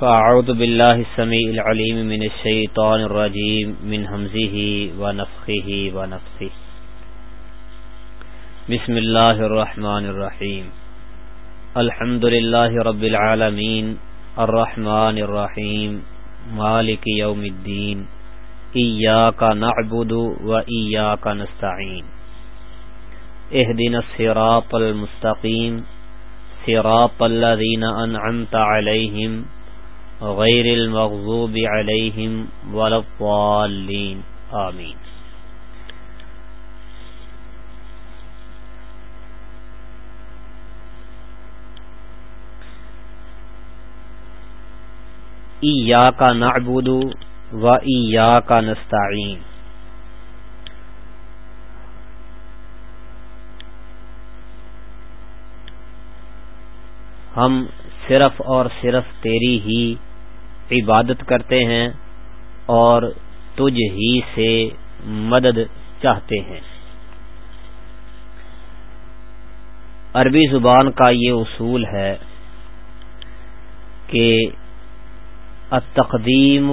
فأعوذ بالله السميع العليم من الشيطان الرجيم من همزه ونفخه ونفخه بسم الله الرحمن الرحيم الحمد لله رب العالمين الرحمن الرحيم مالك يوم الدين إياك نعبد وإياك نستعين اهدنا الصراط المستقيم صراط الذين أنعمت عليهم غیر المغضوب علیہم ولا الضالین. آمین. ایاک نعبد و ایاک نستعین. ہم صرف اور صرف تیری ہی عبادت کرتے ہیں اور تجھ ہی سے مدد چاہتے ہیں۔ عربی زبان کا یہ اصول ہے کہ التقدیم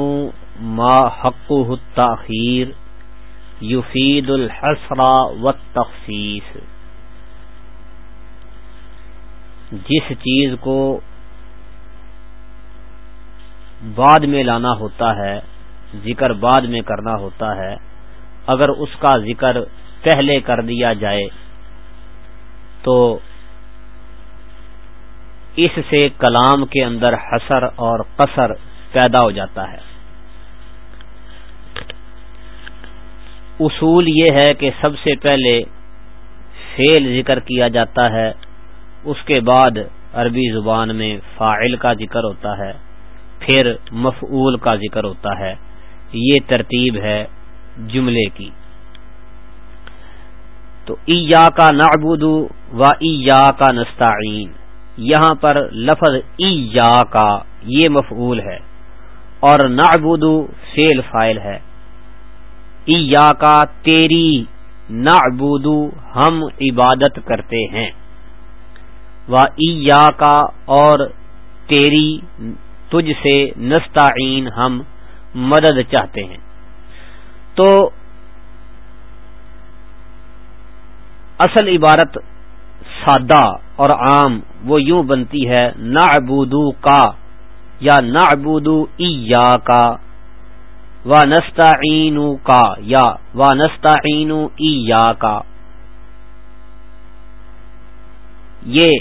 ما حق التاخیر یفید الحسرا و تخصیص جس چیز کو بعد میں لانا ہوتا ہے، ذکر بعد میں کرنا ہوتا ہے۔ اگر اس کا ذکر پہلے کر دیا جائے تو اس سے کلام کے اندر حسر اور قصر پیدا ہو جاتا ہے۔ اصول یہ ہے کہ سب سے پہلے فیل ذکر کیا جاتا ہے، اس کے بعد عربی زبان میں فاعل کا ذکر ہوتا ہے۔ پھر مفعول کا ذکر ہوتا ہے۔ یہ ترتیب ہے جملے کی۔ تو ایا کا نعبد و ایا کا نستعین۔ یہاں پر لفظ ایا کا یہ مفعول ہے اور نعبد فیل فائل ہے۔ ایا کا تیری نعبد ہم عبادت کرتے ہیں۔ و ایا کا اور تیری تجھ سے نستعین ہم مدد چاہتے ہیں۔ تو اصل عبارت سادہ اور عام وہ یوں بنتی ہے نا ابودو کا یا نا ابودو ایا کا و نستعین کا یا و نستعین ایا کا یہ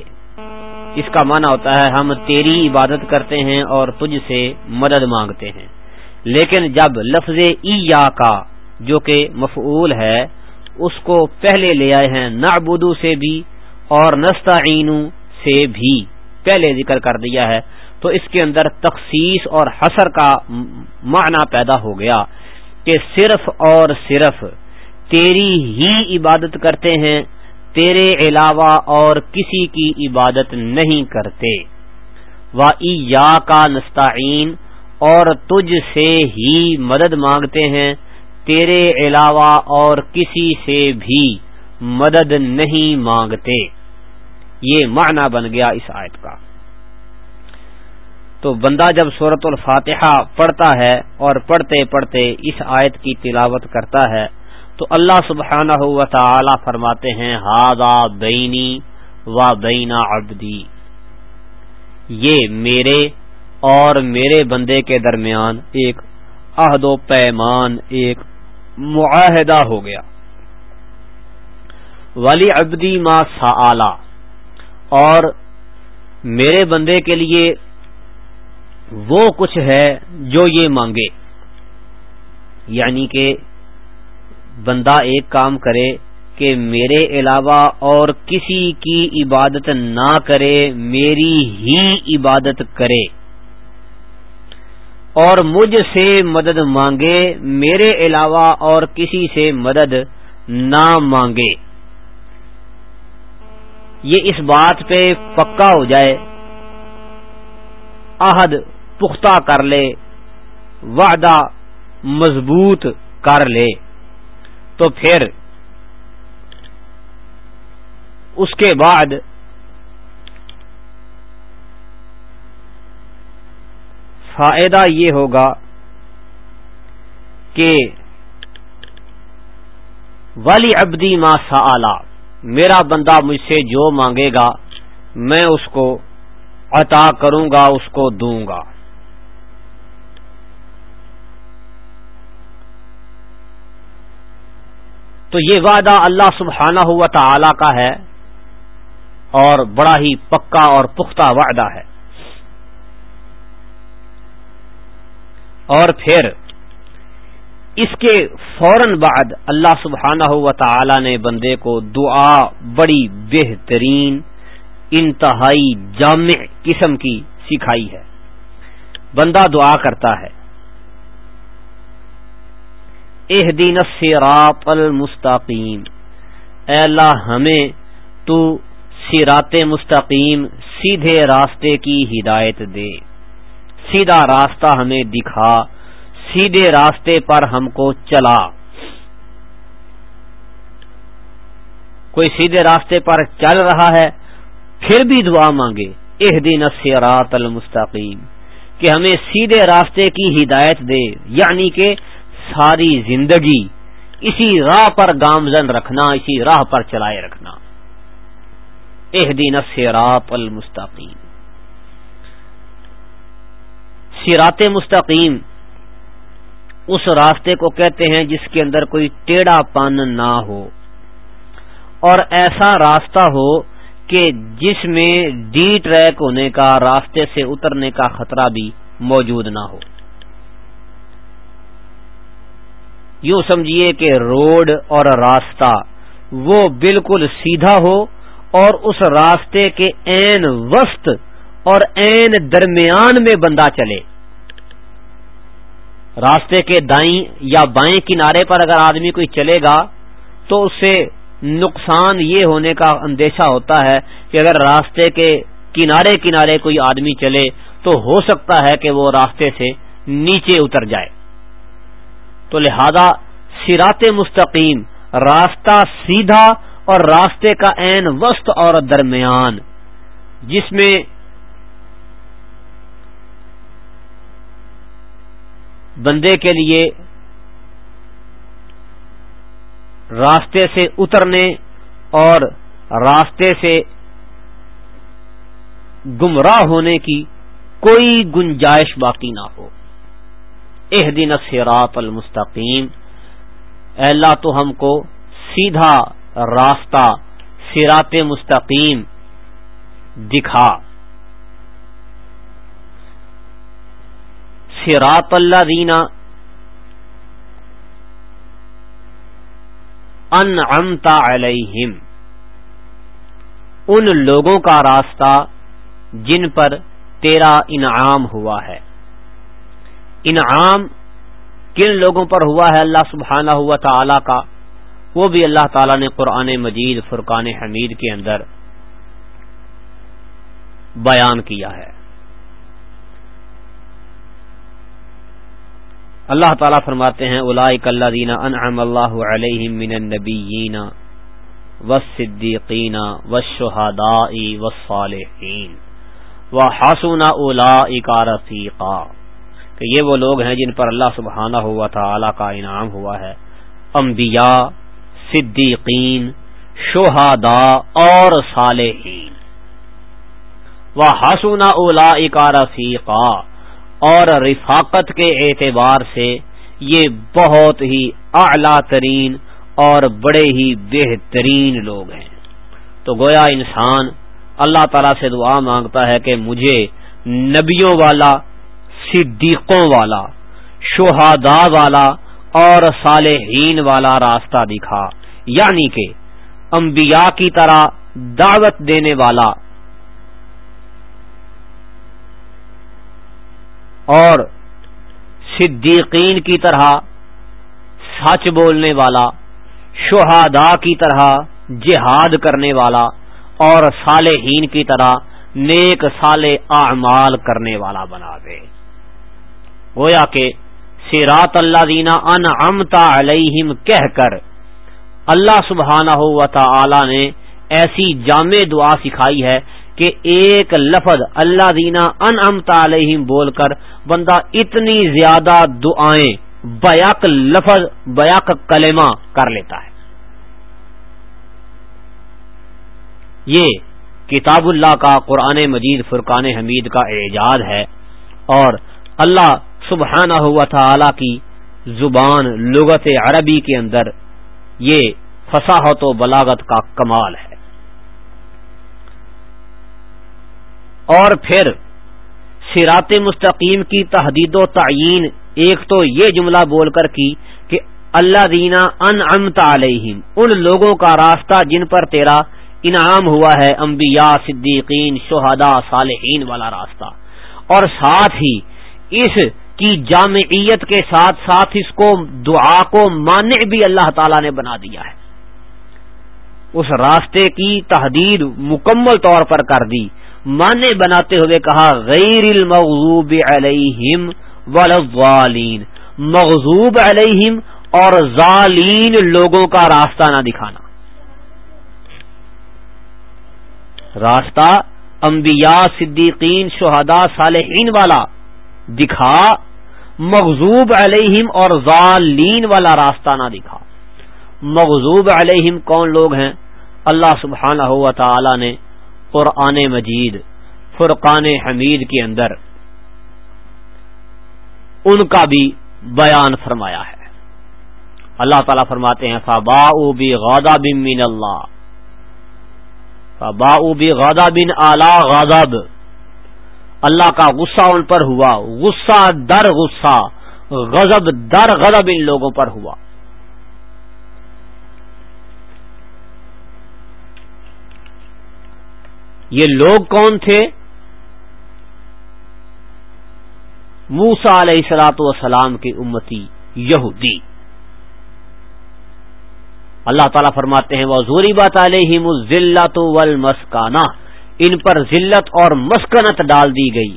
اس کا معنی ہوتا ہے ہم تیری عبادت کرتے ہیں اور تجھ سے مدد مانگتے ہیں۔ لیکن جب لفظ ای کا جو کہ مفعول ہے، اس کو پہلے لے آئے ہیں نعبدو سے بھی اور نستعین سے بھی، پہلے ذکر کر دیا ہے، تو اس کے اندر تخصیص اور حسر کا معنی پیدا ہو گیا کہ صرف اور صرف تیری ہی عبادت کرتے ہیں تیرے علاوہ اور کسی کی عبادت نہیں کرتے۔ و یا کا نستعین، اور تجھ سے ہی مدد مانگتے ہیں۔ تیرے علاوہ اور کسی سے بھی مدد نہیں مانگتے۔ یہ معنی بن گیا اس آیت کا۔ تو بندہ جب صورت الفاتحہ پڑھتا ہے اور پڑھتے پڑھتے اس آیت کی تلاوت کرتا ہے تو اللہ سبحانہ و تعالی فرماتے ہیں ہادا بینی و بینا عبدی. یہ میرے اور میرے بندے کے درمیان ایک عہد و پیمان، ایک معاہدہ ہو گیا۔ ولی ابدی ما سا اور میرے بندے کے لیے وہ کچھ ہے جو یہ مانگے۔ یعنی کہ بندہ ایک کام کرے کہ میرے علاوہ اور کسی کی عبادت نہ کرے، میری ہی عبادت کرے۔ اور مجھ سے مدد مانگے، میرے علاوہ اور کسی سے مدد نہ مانگے۔ یہ اس بات پہ پکا ہو جائے۔ عہد پختہ کر لے، وعدہ مضبوط کر لے۔ تو پھر اس کے بعد فائدہ یہ ہوگا کہ ولی ابدی ما سا میرا بندہ مجھ سے جو مانگے گا، میں اس کو عطا کروں گا، اس کو دوں گا۔ تو یہ وعدہ اللہ سبحانہ ہوا تعالی کا ہے اور بڑا ہی پکا اور پختہ وعدہ ہے۔ اور پھر اس کے فوراً بعد اللہ سبحانہ ہوا تعالی نے بندے کو دعا بڑی بہترین انتہائی جامع قسم کی سکھائی ہے۔ بندہ دعا کرتا ہے۔ اح دین سیرات المستقیم اے اللہ، ہمیں تو سیرات مستقیم سیدھے راستے کی ہدایت دے۔ سیدھا راستہ ہمیں دکھا، سیدھے راستے پر ہم کو چلا۔ کوئی سیدھے راستے پر چل رہا ہے، پھر بھی دعا مانگے۔ اح دن سیرات المستقیم کہ ہمیں سیدھے راستے کی ہدایت دے۔ یعنی کہ ساری زندگی اسی راہ پر گامزن رکھنا، اسی راہ پر چلائے رکھنا۔ اح دن سیرات المستقیم۔ سیرات مستقیم اس راستے کو کہتے ہیں جس کے اندر کوئی ٹیڑھا پن نہ ہو۔ اور ایسا راستہ ہو کہ جس میں ڈی ٹریک ہونے کا، راستے سے اترنے کا خطرہ بھی موجود نہ ہو۔ یوں سمجھیے کہ روڈ اور راستہ وہ بالکل سیدھا ہو اور اس راستے کے این وسط اور این درمیان میں بندہ چلے۔ راستے کے دائیں یا بائیں کنارے پر اگر آدمی کوئی چلے گا تو اس سے نقصان یہ ہونے کا اندیشہ ہوتا ہے کہ اگر راستے کے کنارے کنارے کوئی آدمی چلے تو ہو سکتا ہے کہ وہ راستے سے نیچے اتر جائے۔ تو لہذا سرات مستقیم، راستہ سیدھا اور راستے کا عین وسط اور درمیان، جس میں بندے کے لیے راستے سے اترنے اور راستے سے گمراہ ہونے کی کوئی گنجائش باقی نہ ہو۔ اح دن سیرات المستقیم اللہ، تو ہم کو سیدھا راستہ سیرات مستقیم دکھا۔ سیرات اللہ دینا انعمت علیہم۔ ان لوگوں کا راستہ جن پر تیرا انعام ہوا ہے۔ انعام کن لوگوں پر ہوا ہے اللہ سبحانہ ہوا تعالی کا؟ وہ بھی اللہ تعالی نے قرآن مجید، فرقان حمید کے اندر بیان کیا ہے۔ اللہ تعالیٰ فرماتے ہیں، اولائک اللہ دینا انعم اللہ علیہ من النبیین والصدیقین والشہداء والصالحین۔ وحسن اولائک رفیقا۔ کہ یہ وہ لوگ ہیں جن پر اللہ سبحانہ ہوا تعالی کا انعام ہوا ہے۔ انبیاء، صدیقین، شہداء اور صالحین۔ وحسن اولائک رفیقا اور رفاقت کے اعتبار سے یہ بہت ہی اعلی ترین اور بڑے ہی بہترین لوگ ہیں۔ تو گویا انسان اللہ تعالی سے دعا مانگتا ہے کہ مجھے نبیوں والا صدیقوں والا شہادا والا اور صالحین والا راستہ دکھا۔ یعنی کہ انبیاء کی طرح دعوت دینے والا اور صدیقین کی طرح سچ بولنے والا شہادا کی طرح جہاد کرنے والا اور صالحین کی طرح نیک سال اعمال کرنے والا بنا دے۔ گویا کہ سیرات اللہ دینا ان امتا علیہم کہہ کر اللہ سبحانہ و تعالی نے ایسی جامع دعا سکھائی ہے کہ ایک لفظ اللہ دینا ان امتا علیہم بول کر بندہ اتنی زیادہ دعائیں بیک لفظ بیک کلمہ کر لیتا ہے۔ یہ کتاب اللہ کا قرآن مجید فرقان حمید کا اعجاز ہے اور اللہ سبحانہ ہوا تعالی کی زبان لغت عربی کے اندر یہ فصاحت و بلاغت کا کمال ہے۔ اور پھر سرات مستقیم کی تحدید و تعین ایک تو یہ جملہ بول کر کی کہ اللہ دینا ان علیہم، ان لوگوں کا راستہ جن پر تیرا انعام ہوا ہے، انبیاء، صدیقین، شہداء، صالحین والا راستہ۔ اور ساتھ ہی اس کی جامعیت کے ساتھ ساتھ اس کو دعا کو مانع بھی اللہ تعالی نے بنا دیا ہے۔ اس راستے کی تحدید مکمل طور پر کر دی۔ مانع بناتے ہوئے کہا، غیر المغضوب علیہم والضالین مغضوب علیہم اور ظالین لوگوں کا راستہ نہ دکھانا۔ راستہ انبیاء، صدیقین، شہداء، صالحین والا دکھا۔ مغزوب علیہم اور ظالین والا راستہ نہ دکھا مغزوب علیہم کون لوگ ہیں؟ اللہ سبحانہ ہوا تعالی نے قرآن مجید، فرقان حمید کے اندر ان کا بھی بیان فرمایا ہے۔ اللہ تعالیٰ فرماتے ہیں فابا بھی غادہ بن اللہ بھی غدا بن اعلی غضب۔ اللہ کا غصہ ان پر ہوا، غصہ در غصہ، غضب در غضب ان لوگوں پر ہوا۔ یہ لوگ کون تھے؟ موسا علیہ السلاۃ والسلام کی امتی یہودی۔ اللہ تعالیٰ فرماتے ہیں وہ زوری بات علیہ ذلت مسکانہ ان پر ذلت اور مسکنت ڈال دی گئی۔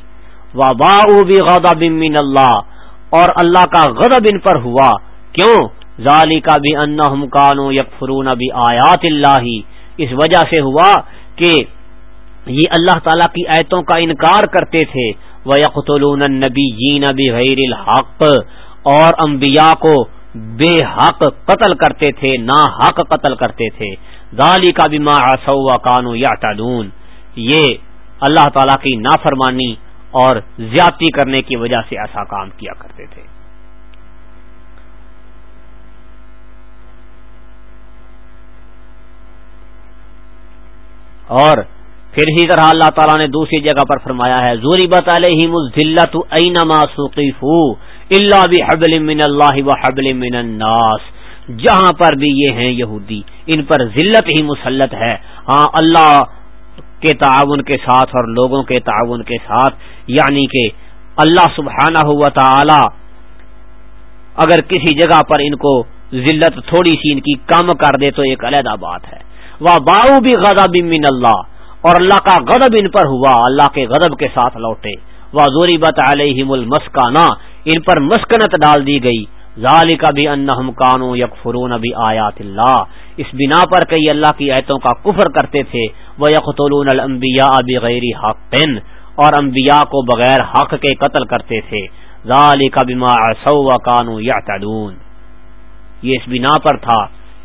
وہ باؤ بھی غدا بن اللہ اور اللہ کا غضب ان پر ہوا۔ کیوں؟ ظالی کا بھی ان کانو یک فرون آیات اللہ اس وجہ سے ہوا کہ یہ اللہ تعالی کی ایتوں کا انکار کرتے تھے۔ وہ یقتلون نبی جین غیر الحق۔ اور انبیاء کو بے حق قتل کرتے تھے نا حق قتل کرتے تھے۔ ذالی کا بھی ماں کانو یا یہ اللہ تعالی کی نافرمانی اور زیادتی کرنے کی وجہ سے ایسا کام کیا کرتے تھے۔ اور پھر ہی طرح اللہ تعالیٰ نے دوسری جگہ پر فرمایا ہے زوری بت علیہ اینما سوقیفو اللہ بھی حبل من اللہ و حبل من الناس۔ جہاں پر بھی یہ ہیں یہودی، ان پر ذلت ہی مسلط ہے۔ ہاں اللہ کے تعاون کے ساتھ اور لوگوں کے تعاون کے ساتھ یعنی کہ اللہ سبحانہ ہوا تعالی اگر کسی جگہ پر ان کو ذلت تھوڑی سی ان کی کم کر دے تو ایک علیحدہ بات ہے۔ وہ باؤ بھی غضب من اللہ اور اللہ کا غضب ان پر ہوا، اللہ کے غضب کے ساتھ لوٹے۔ وہ زوری بت علیہم المسکانہ ان پر مسکنت ڈال دی گئی۔ ظال بھی ان کانو یک فرون ابھی آیات اللہ۔ اس بنا پر کئی اللہ کی ایتوں کا کفر کرتے تھے وہ یکلون المبیا ابھی غیر حق، اور انبیاء کو بغیر حق کے قتل کرتے تھے۔ ظال کا بیما سو کانو یا یہ اس بنا پر تھا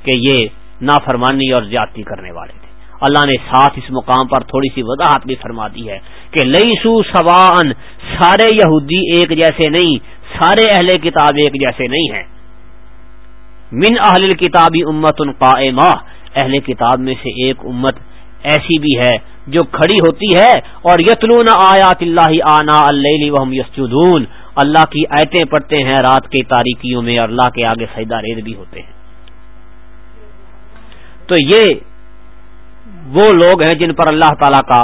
کہ یہ نافرمانی اور زیادتی کرنے والے تھے۔ اللہ نے ساتھ اس مقام پر تھوڑی سی وضاحت بھی فرما دی ہے کہ لئی سو سوان سارے یہودی ایک جیسے نہیں، سارے اہل کتاب ایک جیسے نہیں ہیں۔ من اہل کتابی امت ان اہل کتاب میں سے ایک امت ایسی بھی ہے جو کھڑی ہوتی ہے اور یتلون آیات اللہ آنا اللہ یسجدون۔ اللہ کی آیتیں پڑھتے ہیں رات کی تاریکیوں میں اور اللہ کے آگے سیدا ریز بھی ہوتے ہیں۔ تو یہ وہ لوگ ہیں جن پر اللہ تعالی کا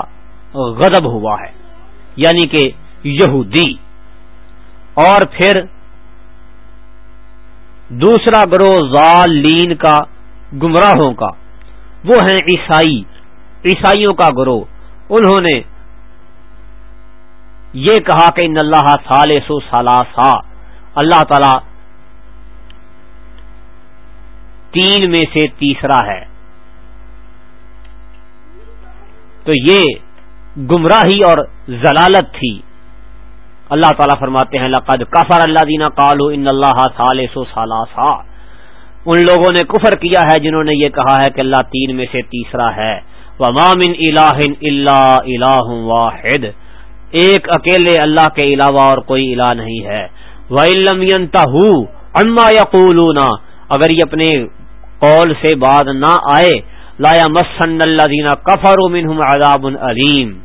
غضب ہوا ہے یعنی کہ یہودی۔ اور پھر دوسرا گروہ ضالین کا، گمراہوں کا۔ وہ ہیں عیسائی۔ عیسائیوں کا گروہ۔ انہوں نے یہ کہا کہ ان اللہ سالس و سالاسا اللہ تعالی تین میں سے تیسرا ہے۔ تو یہ گمراہی اور ضلالت تھی۔ اللہ تعالیٰ فرماتے ہیں، لقد کفر اللہ دینا کالو ان اللہ سالس و سالاسا ان لوگوں نے کفر کیا ہے جنہوں نے یہ کہا ہے کہ اللہ تین میں سے تیسرا ہے۔ ومامن الہ اللہ الہ واحد۔ ایک اکیلے اللہ کے علاوہ اور کوئی الہ نہیں ہے۔ وہ اما یا اگر یہ اپنے قول سے بعد نہ آئے لایا مسن اللہ دینا کفر عذاب علیم۔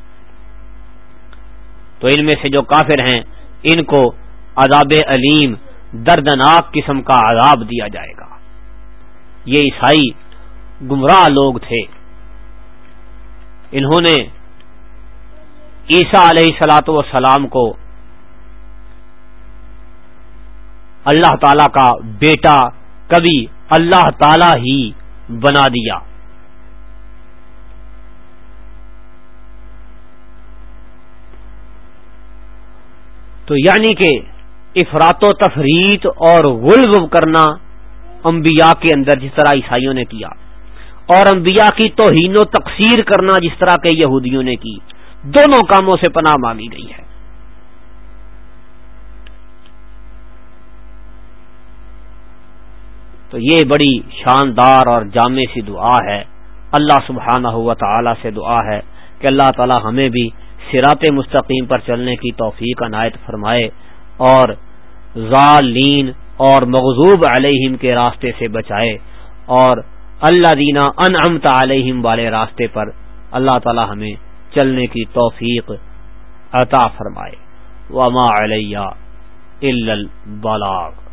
تو ان میں سے جو کافر ہیں، ان کو عذاب علیم، دردناک قسم کا عذاب دیا جائے گا۔ یہ عیسائی گمراہ لوگ تھے۔ انہوں نے عیسیٰ علیہ سلاۃ وسلام کو اللہ تعالی کا بیٹا کبھی اللہ تعالی ہی بنا دیا۔ تو یعنی کہ افراد و تفریح اور غلب کرنا انبیاء کے اندر جس طرح عیسائیوں نے کیا اور انبیاء کی توہین و تقسیر کرنا جس طرح کے یہودیوں نے کی، دونوں کاموں سے پناہ مانگی گئی ہے۔ تو یہ بڑی شاندار اور جامع سی دعا ہے۔ اللہ سبحانہ ہوا تعالی سے دعا ہے کہ اللہ تعالی ہمیں بھی سرات مستقیم پر چلنے کی توفیق عنایت فرمائے اور ظالین اور مغزوب علیہم کے راستے سے بچائے اور اللہ دینا انعمت علیہم والے راستے پر اللہ تعالی ہمیں چلنے کی توفیق عطا فرمائے۔ وما علیہ البلاغ۔